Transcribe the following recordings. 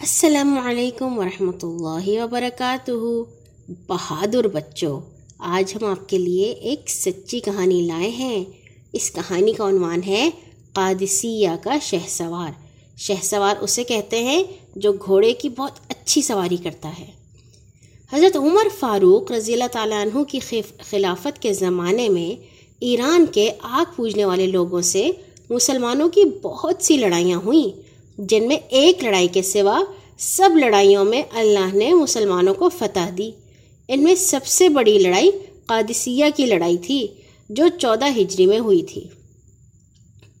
السلام علیکم ورحمۃ اللہ وبرکاتہ بہادر بچوں، آج ہم آپ کے لیے ایک سچی کہانی لائے ہیں۔ اس کہانی کا عنوان ہے قادسیہ کا شہ سوار شہ سوار اسے کہتے ہیں جو گھوڑے کی بہت اچھی سواری کرتا ہے۔ حضرت عمر فاروق رضی اللہ تعالیٰ عنہ کی خلافت کے زمانے میں ایران کے آگ پوجنے والے لوگوں سے مسلمانوں کی بہت سی لڑائیاں ہوئیں۔ جن میں ایک لڑائی کے سوا سب لڑائیوں میں اللہ نے مسلمانوں کو فتح دی۔ ان میں سب سے بڑی لڑائی قادسیہ کی لڑائی تھی، جو چودہ ہجری میں ہوئی تھی۔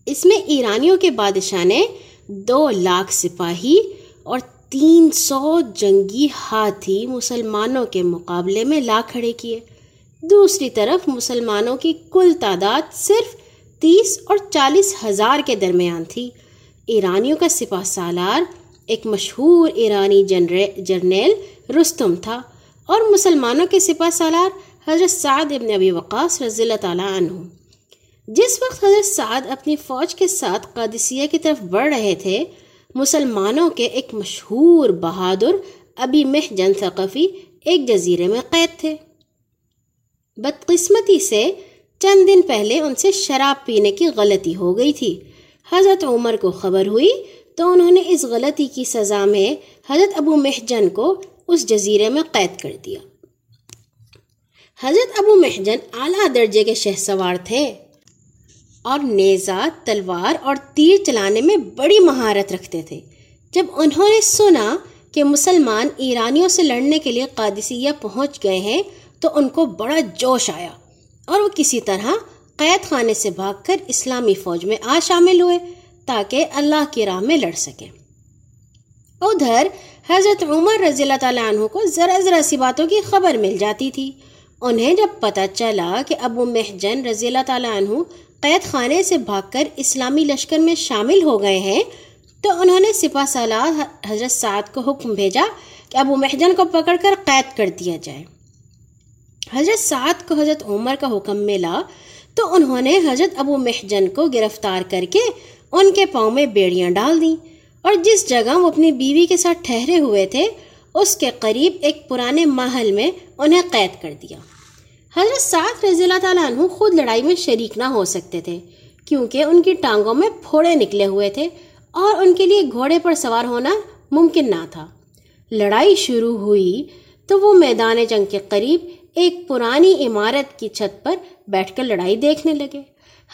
اس میں ایرانیوں کے بادشاہ نے دو لاکھ سپاہی اور تین سو جنگی ہاتھی مسلمانوں کے مقابلے میں لا کھڑے کیے۔ دوسری طرف مسلمانوں کی کل تعداد صرف تیس اور چالیس ہزار کے درمیان تھی۔ ایرانیوں کا سپاہ سالار ایک مشہور ایرانی جرنیل رستم تھا اور مسلمانوں کے سپاہ سالار حضرت سعد ابن ابی وقاص رضی اللہ تعالیٰ عنہ۔ جس وقت حضرت سعد اپنی فوج کے ساتھ قادسیہ کی طرف بڑھ رہے تھے، مسلمانوں کے ایک مشہور بہادر ابی مہ جن ثقفی ایک جزیرے میں قید تھے۔ بدقسمتی سے چند دن پہلے ان سے شراب پینے کی غلطی ہو گئی تھی۔ حضرت عمر کو خبر ہوئی تو انہوں نے اس غلطی کی سزا میں حضرت ابو محجن کو اس جزیرے میں قید کر دیا۔ حضرت ابو محجن اعلیٰ درجے کے شہ سوار تھے اور نیزا تلوار اور تیر چلانے میں بڑی مہارت رکھتے تھے۔ جب انہوں نے سنا کہ مسلمان ایرانیوں سے لڑنے کے لیے قادسیہ پہنچ گئے ہیں تو ان کو بڑا جوش آیا اور وہ کسی طرح قید خانے سے بھاگ کر اسلامی فوج میں آ شامل ہوئے تاکہ اللہ کی راہ میں لڑ سکیں ادھر، حضرت عمر رضی اللہ تعالیٰ عنہ کو ذرا ذرا سی باتوں کی خبر مل جاتی تھی۔ انہیں جب پتہ چلا کہ ابو محجن رضی اللہ تعالیٰ عنہ قید خانے سے بھاگ کر اسلامی لشکر میں شامل ہو گئے ہیں، تو انہوں نے سپاہ سالار حضرت سعد کو حکم بھیجا کہ ابو محجن کو پکڑ کر قید کر دیا جائے۔ حضرت سعد کو حضرت عمر کا حکم ملا تو انہوں نے حضرت ابو محجن کو گرفتار کر کے ان کے پاؤں میں بیڑیاں ڈال دیں اور جس جگہ وہ اپنی بیوی کے ساتھ ٹھہرے ہوئے تھے، اس کے قریب ایک پرانے محل میں انہیں قید کر دیا۔ حضرت سعد رضی اللہ تعالیٰ عنہ خود لڑائی میں شریک نہ ہو سکتے تھے، کیونکہ ان کی ٹانگوں میں پھوڑے نکلے ہوئے تھے اور ان کے لیے گھوڑے پر سوار ہونا ممکن نہ تھا۔ لڑائی شروع ہوئی تو وہ میدان جنگ کے قریب ایک پرانی عمارت کی چھت پر بیٹھ کر لڑائی دیکھنے لگے۔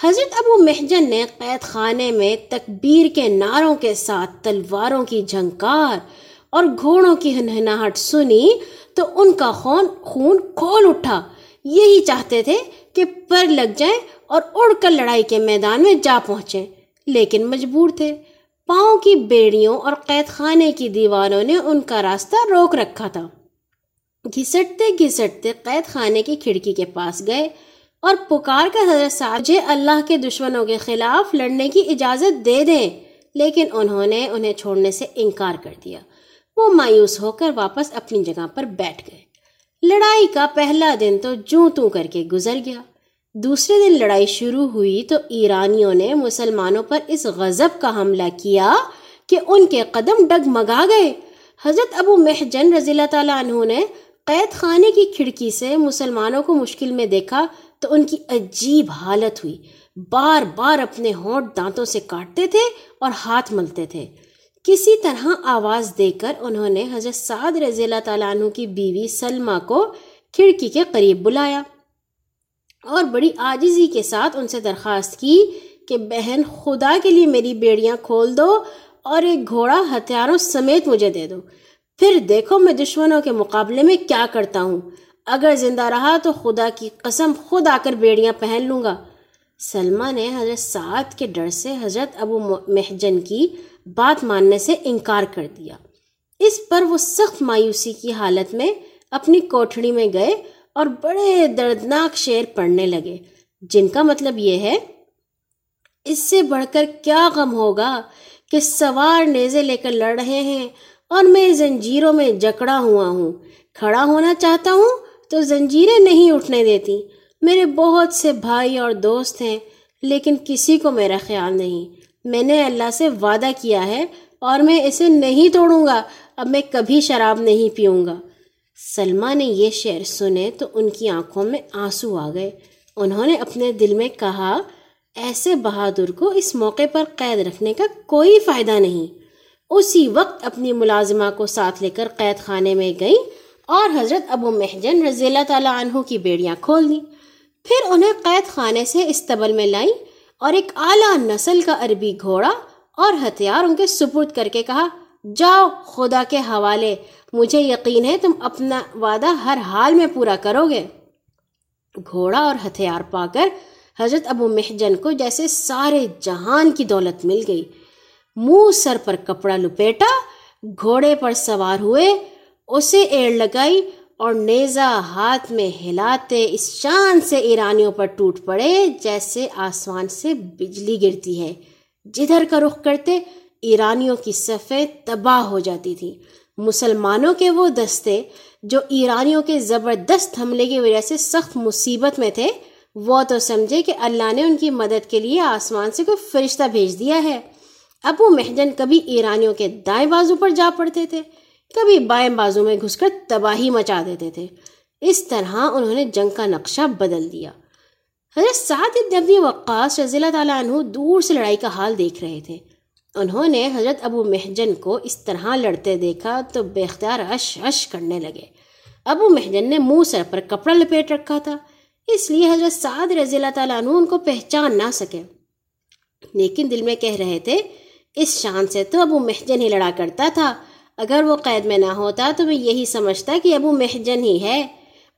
حضرت ابو محجن نے قید خانے میں تکبیر کے نعروں کے ساتھ تلواروں کی جھنکار اور گھوڑوں کی ہنہناہٹ سنی تو ان کا خون خون کھول اٹھا۔ یہی چاہتے تھے کہ پر لگ جائیں اور اڑ کر لڑائی کے میدان میں جا پہنچیں، لیکن مجبور تھے۔ پاؤں کی بیڑیوں اور قید خانے کی دیواروں نے ان کا راستہ روک رکھا تھا۔ گھسٹتے گھسٹتے قید خانے کی کھڑکی کے پاس گئے اور پکار کر حضرت ساجے اللہ کے دشمنوں کے خلاف لڑنے کی اجازت دے دیں۔ لیکن انہوں نے انہیں چھوڑنے سے انکار کر دیا۔ وہ مایوس ہو کر واپس اپنی جگہ پر بیٹھ گئے۔ لڑائی کا پہلا دن تو جوں توں کر کے گزر گیا۔ دوسرے دن لڑائی شروع ہوئی تو ایرانیوں نے مسلمانوں پر اس غضب کا حملہ کیا کہ ان کے قدم ڈگمگا گئے۔ حضرت ابو محجن رضی اللہ تعالیٰ عنہ نے قید خانے کی کھڑکی سے مسلمانوں کو مشکل میں دیکھا تو ان کی عجیب حالت ہوئی۔ بار بار اپنے ہونٹ دانتوں سے کاٹتے تھے اور ہاتھ ملتے تھے۔ کسی طرح آواز دے کر انہوں نے حضرت سعد رضی اللہ تعالیٰ عنہ کی بیوی سلمہ کو کھڑکی کے قریب بلایا اور بڑی آجزی کے ساتھ ان سے درخواست کی کہ بہن خدا کے لیے میری بیڑیاں کھول دو اور ایک گھوڑا ہتھیاروں سمیت مجھے دے دو۔ پھر دیکھو میں دشمنوں کے مقابلے میں کیا کرتا ہوں۔ اگر زندہ رہا تو خدا کی قسم خود آ کر بیڑیاں پہن لوں گا۔ سلمہ نے حضرت سعد کے ڈر سے حضرت ابو محجن کی بات ماننے سے انکار کر دیا۔ اس پر وہ سخت مایوسی کی حالت میں اپنی کوٹھڑی میں گئے اور بڑے دردناک شعر پڑھنے لگے۔ جن کا مطلب یہ ہے، اس سے بڑھ کر کیا غم ہوگا کہ سوار نیزے لے کر لڑ رہے ہیں۔ اور میں زنجیروں میں جکڑا ہوا ہوں، کھڑا ہونا چاہتا ہوں تو زنجیریں نہیں اٹھنے دیتی۔ میرے بہت سے بھائی اور دوست ہیں، لیکن کسی کو میرا خیال نہیں۔ میں نے اللہ سے وعدہ کیا ہے اور میں اسے نہیں توڑوں گا۔ اب میں کبھی شراب نہیں پیوں گا۔ سلمہ نے یہ شعر سنے تو ان کی آنکھوں میں آنسو آ گئے۔ انہوں نے اپنے دل میں کہا، ایسے بہادر کو اس موقع پر قید رکھنے کا کوئی فائدہ نہیں۔ اسی وقت اپنی ملازمہ کو ساتھ لے کر قید خانے میں گئی اور حضرت ابو محجن رضی اللہ تعالیٰ عنہ کی بیڑیاں کھول دیں۔ پھر انہیں قید خانے سے استبل میں لائیں اور ایک اعلیٰ نسل کا عربی گھوڑا اور ہتھیار ان کے سپرد کر کے کہا، جاؤ، خدا کے حوالے، مجھے یقین ہے تم اپنا وعدہ ہر حال میں پورا کرو گے۔ گھوڑا اور ہتھیار پا کر حضرت ابو محجن کو جیسے سارے جہان کی دولت مل گئی۔ منہ سر پر کپڑا لپیٹا، گھوڑے پر سوار ہوئے، اسے ایڑ لگائی اور نیزا ہاتھ میں ہلاتے اس شان سے ایرانیوں پر ٹوٹ پڑے جیسے آسمان سے بجلی گرتی ہے۔ جدھر کا رخ کرتے ایرانیوں کی صفیں تباہ ہو جاتی تھیں۔ مسلمانوں کے وہ دستے جو ایرانیوں کے زبردست حملے کی وجہ سے سخت مصیبت میں تھے، وہ تو سمجھے کہ اللہ نے ان کی مدد کے لیے آسمان سے کوئی فرشتہ بھیج دیا ہے۔ ابو محجن کبھی ایرانیوں کے دائیں بازو پر جا پڑتے تھے، کبھی بائیں بازو میں گھس کر تباہی مچا دیتے تھے۔ اس طرح انہوں نے جنگ کا نقشہ بدل دیا۔ حضرت سعد ابن وقاص رضی اللہ تعالیٰ عنہ دور سے لڑائی کا حال دیکھ رہے تھے۔ انہوں نے حضرت ابو محجن کو اس طرح لڑتے دیکھا تو بے اختیار اش اش کرنے لگے۔ ابو محجن نے منہ سر پر کپڑا لپیٹ رکھا تھا، اس لیے حضرت سعد رضی اللہ تعالیٰ عنہ ان کو پہچان نہ سکے۔ لیکن دل میں کہہ رہے تھے اس شان سے تو ابو محجن ہی لڑا کرتا تھا۔ اگر وہ قید میں نہ ہوتا تو میں یہی سمجھتا کہ ابو محجن ہی ہے۔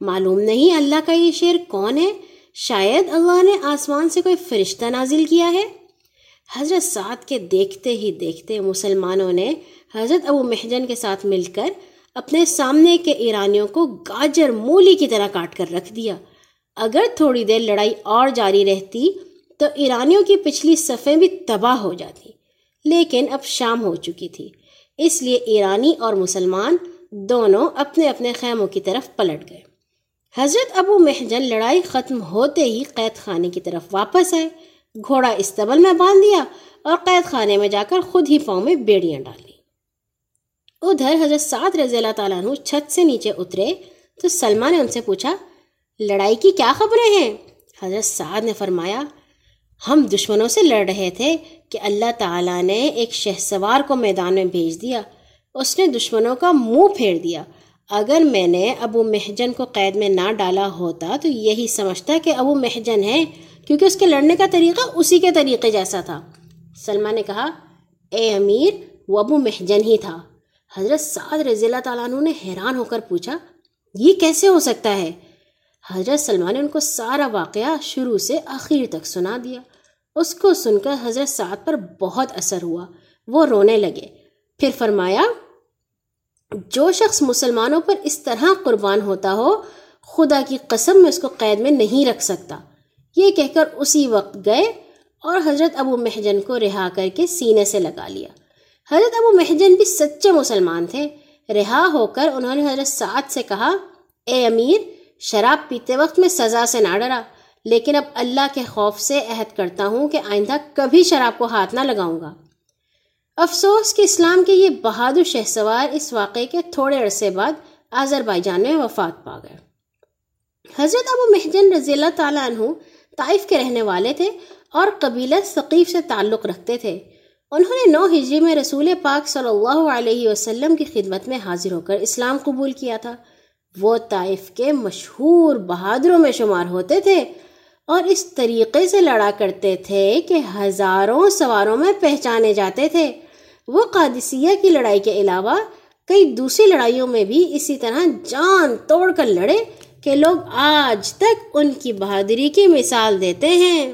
معلوم نہیں اللہ کا یہ شعر کون ہے۔ شاید اللہ نے آسمان سے کوئی فرشتہ نازل کیا ہے۔ حضرت سعد کے دیکھتے ہی دیکھتے مسلمانوں نے حضرت ابو محجن کے ساتھ مل کر اپنے سامنے کے ایرانیوں کو گاجر مولی کی طرح کاٹ کر رکھ دیا۔ اگر تھوڑی دیر لڑائی اور جاری رہتی تو ایرانیوں کی پچھلی صفیں بھی تباہ ہو جاتی۔ لیکن اب شام ہو چکی تھی۔ اس لیے ایرانی اور مسلمان دونوں اپنے اپنے خیموں کی طرف پلٹ گئے۔ حضرت ابو محجن لڑائی ختم ہوتے ہی قید خانے کی طرف واپس آئے۔ گھوڑا استبل میں باندھ دیا اور قید خانے میں جا کر خود ہی پاؤں میں بیڑیاں ڈال لی ادھر حضرت سعد رضی اللہ تعالیٰ عنہ چھت سے نیچے اترے تو سلمہ نے ان سے پوچھا، لڑائی کی کیا خبریں ہیں؟ حضرت سعد نے فرمایا ہم دشمنوں سے لڑ رہے تھے کہ اللہ تعالیٰ نے ایک شہ سوار کو میدان میں بھیج دیا۔ اس نے دشمنوں کا منہ پھیر دیا۔ اگر میں نے ابو محجن کو قید میں نہ ڈالا ہوتا تو یہی سمجھتا کہ ابو محجن ہے کیونکہ اس کے لڑنے کا طریقہ اسی کے طریقے جیسا تھا۔ سلمہ نے کہا، اے امیر، وہ ابو محجن ہی تھا۔ حضرت سعد رضی اللہ تعالیٰ عنہ نے حیران ہو کر پوچھا، یہ کیسے ہو سکتا ہے؟ حضرت سلمان نے ان کو سارا واقعہ شروع سے آخر تک سنا دیا۔ اس کو سن کر حضرت سعد پر بہت اثر ہوا۔ وہ رونے لگے۔ پھر فرمایا، جو شخص مسلمانوں پر اس طرح قربان ہوتا ہو، خدا کی قسم میں اس کو قید میں نہیں رکھ سکتا۔ یہ کہہ کر اسی وقت گئے اور حضرت ابو محجن کو رہا کر کے سینے سے لگا لیا۔ حضرت ابو محجن بھی سچے مسلمان تھے۔ رہا ہو کر انہوں نے حضرت سعد سے کہا، اے امیر، شراب پیتے وقت میں سزا سے نہ ڈرا۔ لیکن اب اللہ کے خوف سے عہد کرتا ہوں کہ آئندہ کبھی شراب کو ہاتھ نہ لگاؤں گا۔ افسوس کہ اسلام کے یہ بہادر شہ سوار اس واقعے کے تھوڑے عرصے بعد آذر بائی جان میں وفات پا گئے۔ حضرت ابو محجن رضی اللہ تعالیٰ عنہ طائف کے رہنے والے تھے اور قبیلہ ثقیف سے تعلق رکھتے تھے۔ انہوں نے نو ہجری میں رسول پاک صلی اللہ علیہ وسلم کی خدمت میں حاضر ہو کر اسلام قبول کیا تھا۔ وہ طائف کے مشہور بہادروں میں شمار ہوتے تھے۔ اور اس طریقے سے لڑا کرتے تھے کہ ہزاروں سواروں میں پہچانے جاتے تھے۔ وہ قادسیہ کی لڑائی کے علاوہ کئی دوسری لڑائیوں میں بھی اسی طرح جان توڑ کر لڑے کہ لوگ آج تک ان کی بہادری کی مثال دیتے ہیں۔